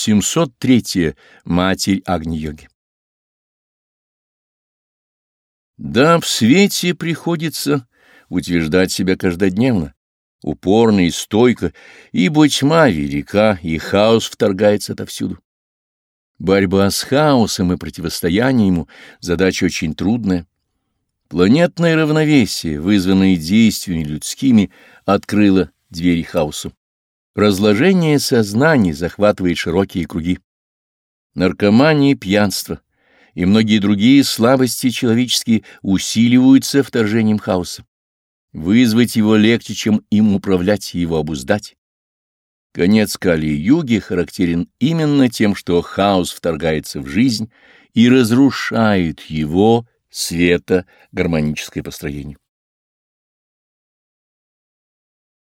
703. Матерь Агни-йоги Да, в свете приходится утверждать себя каждодневно, упорно и стойко, ибо тьма велика, и хаос вторгается отовсюду. Борьба с хаосом и противостояние ему — задача очень трудная. Планетное равновесие, вызванное действиями людскими, открыло двери хаосу. Разложение сознания захватывает широкие круги. Наркомания и пьянство и многие другие слабости человеческие усиливаются вторжением хаоса. Вызвать его легче, чем им управлять и его обуздать. Конец Кали-юги характерен именно тем, что хаос вторгается в жизнь и разрушает его света гармоническое построение.